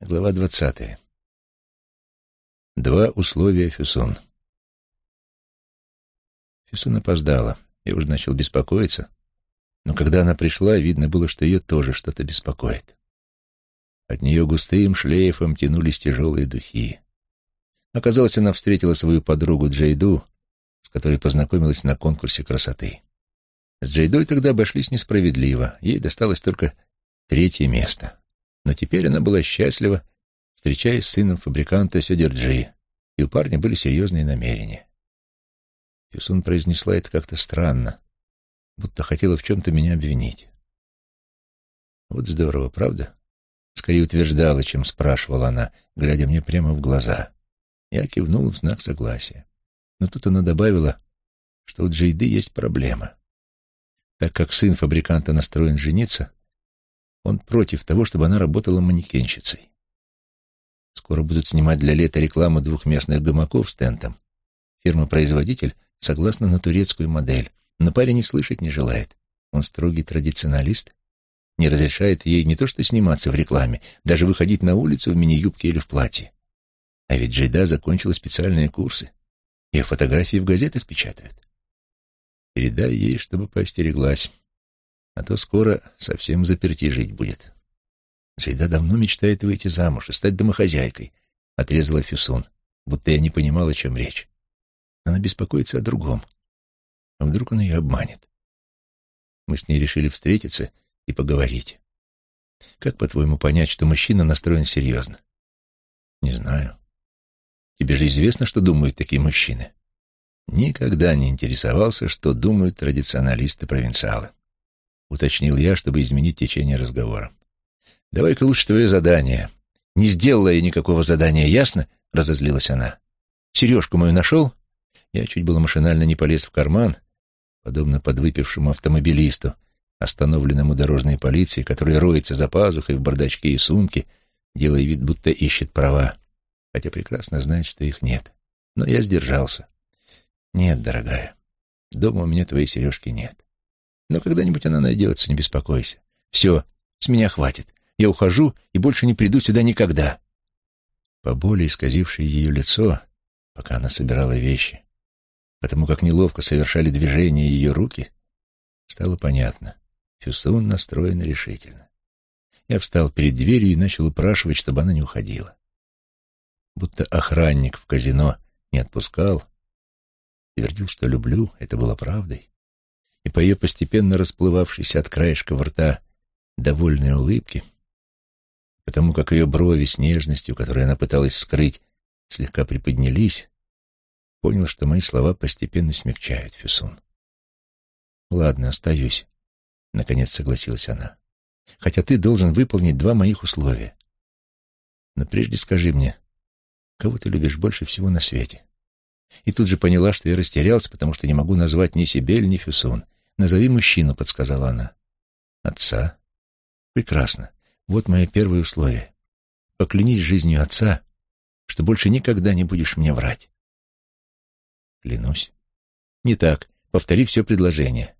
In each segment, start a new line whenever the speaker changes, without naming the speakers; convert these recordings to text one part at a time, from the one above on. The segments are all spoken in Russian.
Глава двадцатая. Два условия Фюсон. Фюсон опоздала. Я уже начал беспокоиться, но когда она пришла, видно было, что ее тоже что-то беспокоит. От нее густым шлейфом тянулись тяжелые духи. Оказалось, она встретила свою подругу Джейду, с которой познакомилась на конкурсе красоты. С Джейдой тогда обошлись несправедливо, ей досталось только третье место. Но теперь она была счастлива, встречаясь с сыном фабриканта Сёдерджи, и у парня были серьезные намерения. Фюсун произнесла это как-то странно, будто хотела в чем-то меня обвинить. Вот здорово, правда? Скорее утверждала, чем спрашивала она, глядя мне прямо в глаза. Я кивнул в знак согласия. Но тут она добавила, что у Джейды есть проблема. Так как сын фабриканта настроен жениться, он против того, чтобы она работала манекенщицей. Скоро будут снимать для лета рекламу двухместных гамаков с тентом. Фирма-производитель согласна на турецкую модель, но парень не слышать не желает. Он строгий традиционалист, не разрешает ей не то что сниматься в рекламе, даже выходить на улицу в мини-юбке или в платье. А ведь Джейда закончила специальные курсы. Ее фотографии в газетах печатают. Передай ей, чтобы поостереглась а то скоро совсем заперти жить будет. Джейда давно мечтает выйти замуж и стать домохозяйкой, — отрезала Фюсун, будто я не понимал, о чем речь. Она беспокоится о другом. А вдруг он ее обманет? Мы с ней решили встретиться и поговорить. Как, по-твоему, понять, что мужчина настроен серьезно? Не знаю. Тебе же известно, что думают такие мужчины. Никогда не интересовался, что думают традиционалисты-провинциалы уточнил я, чтобы изменить течение разговора. «Давай-ка лучше твое задание». «Не сделала я никакого задания, ясно?» — разозлилась она. «Сережку мою нашел?» Я чуть было машинально не полез в карман, подобно подвыпившему автомобилисту, остановленному дорожной полицией, который роется за пазухой в бардачке и сумке, делая вид, будто ищет права, хотя прекрасно знает, что их нет. Но я сдержался. «Нет, дорогая, дома у меня твоей сережки нет. Но когда-нибудь она найдется, не беспокойся. Все, с меня хватит. Я ухожу и больше не приду сюда никогда. По боли исказившее ее лицо, пока она собирала вещи, потому как неловко совершали движения ее руки, стало понятно. Фюсон настроен решительно. Я встал перед дверью и начал упрашивать, чтобы она не уходила. Будто охранник в казино не отпускал, твердил, что люблю, это было правдой и по ее постепенно расплывавшейся от краешка в рта довольной улыбке, потому как ее брови с нежностью, которую она пыталась скрыть, слегка приподнялись, понял, что мои слова постепенно смягчают Фюсун. «Ладно, остаюсь», — наконец согласилась она. «Хотя ты должен выполнить два моих условия. Но прежде скажи мне, кого ты любишь больше всего на свете?» И тут же поняла, что я растерялся, потому что не могу назвать ни Сибель, ни Фюсон. «Назови мужчину», — подсказала она. «Отца?» «Прекрасно. Вот мое первое условие. Поклянись жизнью отца, что больше никогда не будешь мне врать». «Клянусь». «Не так. Повтори все предложение».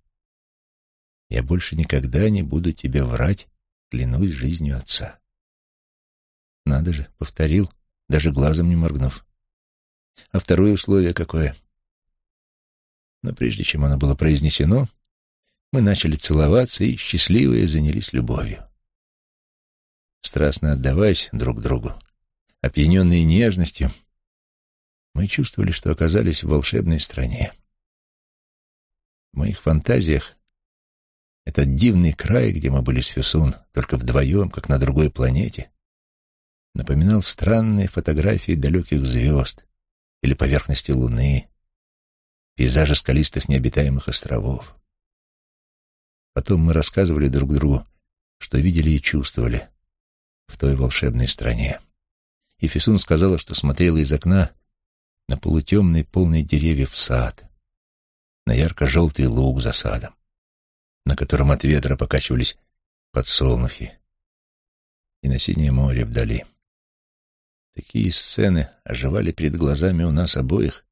«Я больше никогда не буду тебе врать, клянусь жизнью отца». «Надо же, повторил, даже глазом не моргнув». А второе условие какое? Но прежде чем оно было произнесено, мы начали целоваться и, счастливые, занялись любовью. Страстно отдаваясь друг другу, опьяненные нежностью, мы чувствовали, что оказались в волшебной стране. В моих фантазиях этот дивный край, где мы были с Фюсун, только вдвоем, как на другой планете, напоминал странные фотографии далеких звезд, или поверхности Луны, пейзажи скалистых необитаемых островов. Потом мы рассказывали друг другу, что видели и чувствовали в той волшебной стране. И Фисун сказала, что смотрела из окна на полутемный, полный деревьев сад, на ярко-желтый луг за садом, на котором от ветра покачивались подсолнухи, и на синее море вдали. Такие сцены оживали перед глазами у нас обоих,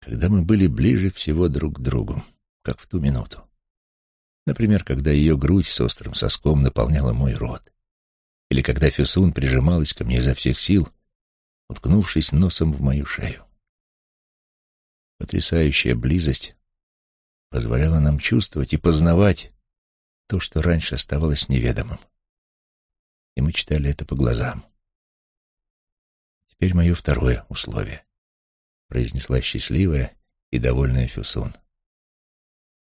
когда мы были ближе всего друг к другу, как в ту минуту. Например, когда ее грудь с острым соском наполняла мой рот. или когда Фюсун прижималась ко мне изо всех сил, уткнувшись носом в мою шею. Потрясающая близость позволяла нам чувствовать и познавать то, что раньше оставалось неведомым. И мы читали это по глазам. Теперь мое второе условие, — произнесла счастливая и довольная Фюсун.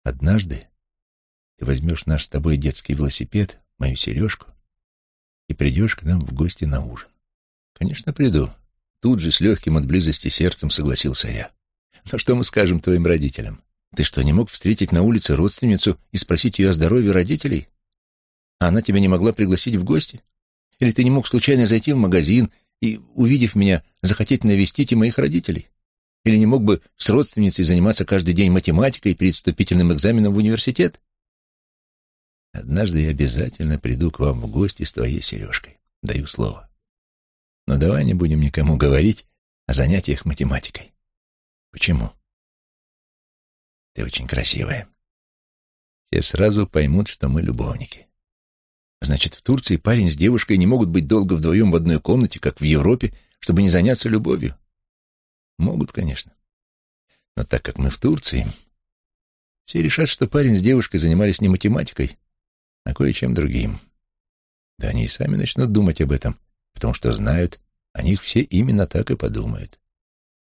Однажды ты возьмешь наш с тобой детский велосипед, мою сережку, и придешь к нам в гости на ужин. Конечно, приду. Тут же с легким от близости сердцем согласился я. Но что мы скажем твоим родителям? Ты что, не мог встретить на улице родственницу и спросить ее о здоровье родителей? А она тебя не могла пригласить в гости? Или ты не мог случайно зайти в магазин и, увидев меня, захотеть навестить и моих родителей? Или не мог бы с родственницей заниматься каждый день математикой перед вступительным экзаменом в университет? Однажды я обязательно приду к вам в гости с твоей сережкой. Даю слово. Но давай не будем никому говорить о занятиях математикой. Почему? Ты очень красивая. Все сразу поймут, что мы любовники. Значит, в Турции парень с девушкой не могут быть долго вдвоем в одной комнате, как в Европе, чтобы не заняться любовью? Могут, конечно. Но так как мы в Турции, все решат, что парень с девушкой занимались не математикой, а кое-чем другим. Да они и сами начнут думать об этом, потому что знают, о них все именно так и подумают.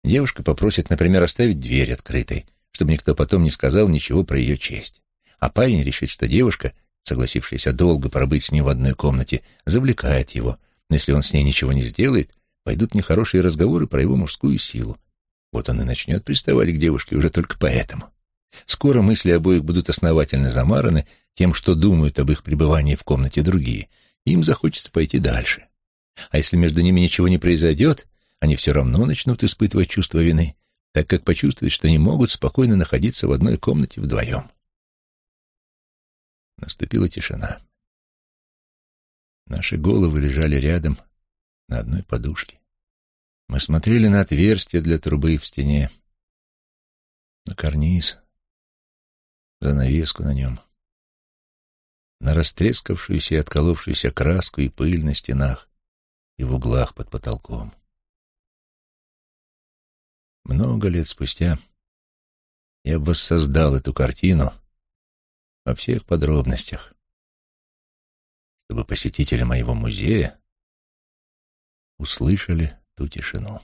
Девушка попросит, например, оставить дверь открытой, чтобы никто потом не сказал ничего про ее честь. А парень решит, что девушка, согласившаяся долго пробыть с ним в одной комнате, завлекает его, но если он с ней ничего не сделает, пойдут нехорошие разговоры про его мужскую силу. Вот он и начнет приставать к девушке уже только поэтому. Скоро мысли обоих будут основательно замараны тем, что думают об их пребывании в комнате другие, и им захочется пойти дальше. А если между ними ничего не произойдет, они все равно начнут испытывать чувство вины, так как почувствуют, что не могут спокойно находиться в одной комнате вдвоем. Наступила тишина. Наши головы лежали рядом на одной подушке. Мы смотрели на отверстие для трубы в стене, на карниз, занавеску на нем, на растрескавшуюся и отколовшуюся краску и пыль на стенах и в углах под потолком. Много лет спустя я воссоздал эту картину во всех подробностях, чтобы посетители моего музея услышали ту тишину.